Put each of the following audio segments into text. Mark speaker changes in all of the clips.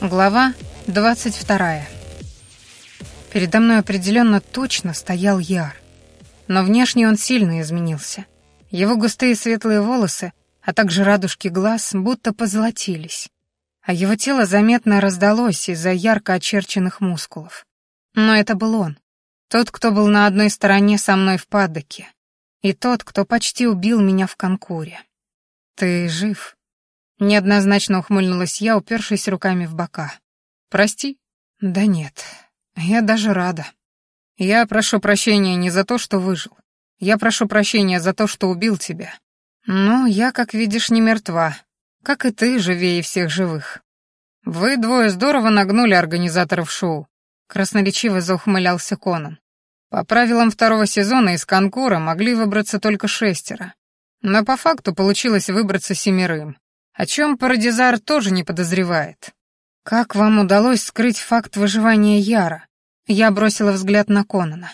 Speaker 1: Глава 22. Передо мной определенно точно стоял Яр. Но внешне он сильно изменился. Его густые светлые волосы, а также радужки глаз будто позолотились. А его тело заметно раздалось из-за ярко очерченных мускулов. Но это был он. Тот, кто был на одной стороне со мной в падоке. И тот, кто почти убил меня в конкуре. «Ты жив?» Неоднозначно ухмыльнулась я, упершись руками в бока. «Прости?» «Да нет, я даже рада. Я прошу прощения не за то, что выжил. Я прошу прощения за то, что убил тебя. Ну, я, как видишь, не мертва, как и ты, живее всех живых. Вы двое здорово нагнули организаторов шоу», — красноречиво заухмылялся Конан. «По правилам второго сезона из конкура могли выбраться только шестеро. Но по факту получилось выбраться семерым о чем Парадизар тоже не подозревает. Как вам удалось скрыть факт выживания Яра? Я бросила взгляд на Конана.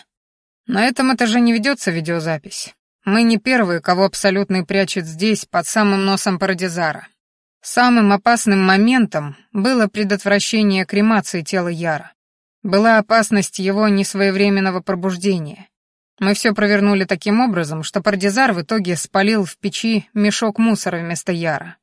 Speaker 1: На этом этаже не ведется видеозапись. Мы не первые, кого абсолютно прячет здесь, под самым носом Парадизара. Самым опасным моментом было предотвращение кремации тела Яра. Была опасность его несвоевременного пробуждения. Мы все провернули таким образом, что Парадизар в итоге спалил в печи мешок мусора вместо Яра.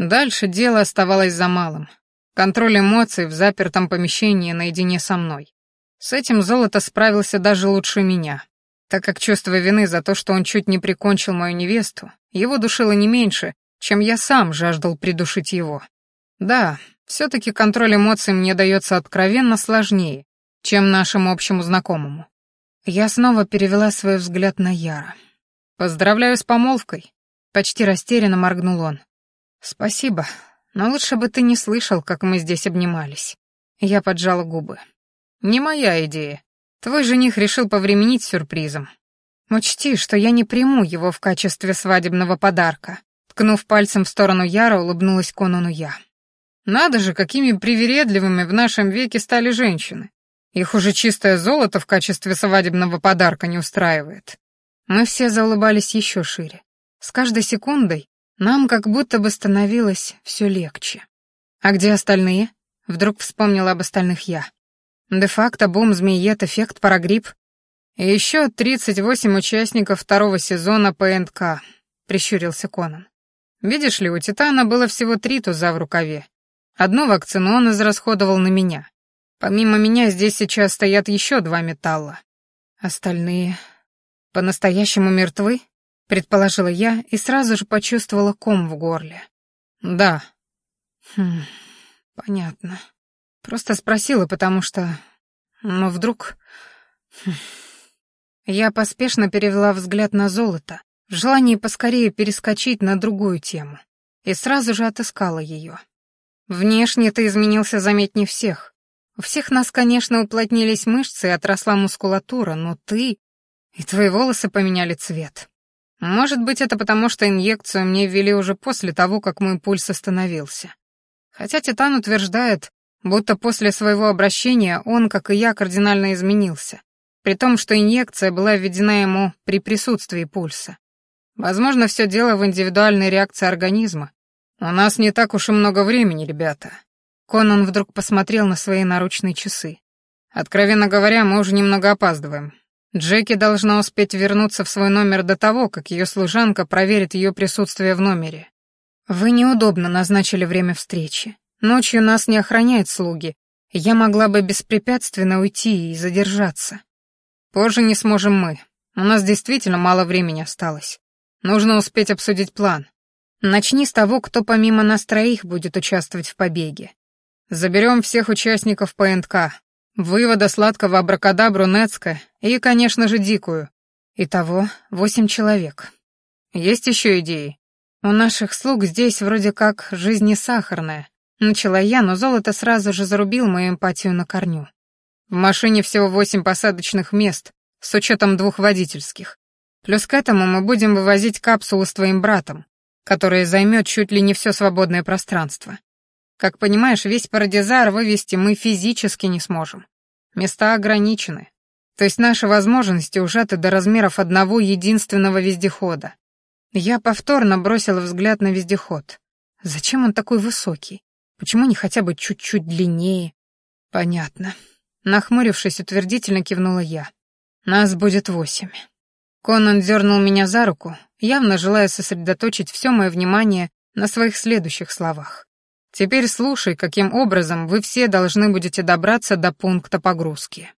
Speaker 1: Дальше дело оставалось за малым. Контроль эмоций в запертом помещении наедине со мной. С этим Золото справился даже лучше меня, так как чувство вины за то, что он чуть не прикончил мою невесту, его душило не меньше, чем я сам жаждал придушить его. Да, все-таки контроль эмоций мне дается откровенно сложнее, чем нашему общему знакомому. Я снова перевела свой взгляд на Яра. «Поздравляю с помолвкой», — почти растерянно моргнул он. «Спасибо, но лучше бы ты не слышал, как мы здесь обнимались». Я поджала губы. «Не моя идея. Твой жених решил повременить сюрпризом. Учти, что я не приму его в качестве свадебного подарка». Ткнув пальцем в сторону Яра, улыбнулась Конану я. «Надо же, какими привередливыми в нашем веке стали женщины. Их уже чистое золото в качестве свадебного подарка не устраивает». Мы все заулыбались еще шире. С каждой секундой нам как будто бы становилось все легче. А где остальные? Вдруг вспомнила об остальных я. Де-факто бум, змеиет, эффект, парагрипп. И еще 38 участников второго сезона ПНК, прищурился Конан. Видишь ли, у Титана было всего три туза в рукаве. Одну вакцину он израсходовал на меня. Помимо меня здесь сейчас стоят еще два металла. Остальные по-настоящему мертвы? Предположила я и сразу же почувствовала ком в горле. Да. Хм, понятно. Просто спросила, потому что... Но вдруг... Хм. Я поспешно перевела взгляд на золото, в желании поскорее перескочить на другую тему, и сразу же отыскала ее. Внешне ты изменился заметнее всех. У всех нас, конечно, уплотнились мышцы и отросла мускулатура, но ты... И твои волосы поменяли цвет. Может быть, это потому, что инъекцию мне ввели уже после того, как мой пульс остановился. Хотя Титан утверждает, будто после своего обращения он, как и я, кардинально изменился, при том, что инъекция была введена ему при присутствии пульса. Возможно, все дело в индивидуальной реакции организма. У нас не так уж и много времени, ребята. Конан вдруг посмотрел на свои наручные часы. Откровенно говоря, мы уже немного опаздываем. Джеки должна успеть вернуться в свой номер до того, как ее служанка проверит ее присутствие в номере. Вы неудобно назначили время встречи. Ночью нас не охраняют слуги. Я могла бы беспрепятственно уйти и задержаться. Позже не сможем мы. У нас действительно мало времени осталось. Нужно успеть обсудить план. Начни с того, кто помимо нас троих будет участвовать в побеге. Заберем всех участников ПНК, Вывода сладкого абракадабру Нецка и, конечно же, дикую. Итого восемь человек. Есть еще идеи? У наших слуг здесь вроде как жизнь сахарная. Начала я, но золото сразу же зарубил мою эмпатию на корню. В машине всего восемь посадочных мест, с учетом двух водительских. Плюс к этому мы будем вывозить капсулу с твоим братом, которая займет чуть ли не все свободное пространство. Как понимаешь, весь парадизар вывести мы физически не сможем. Места ограничены. То есть наши возможности ужаты до размеров одного единственного вездехода. Я повторно бросила взгляд на вездеход. Зачем он такой высокий? Почему не хотя бы чуть-чуть длиннее? Понятно. Нахмурившись, утвердительно кивнула я. Нас будет восемь. Конан дернул меня за руку, явно желая сосредоточить все мое внимание на своих следующих словах. Теперь слушай, каким образом вы все должны будете добраться до пункта погрузки.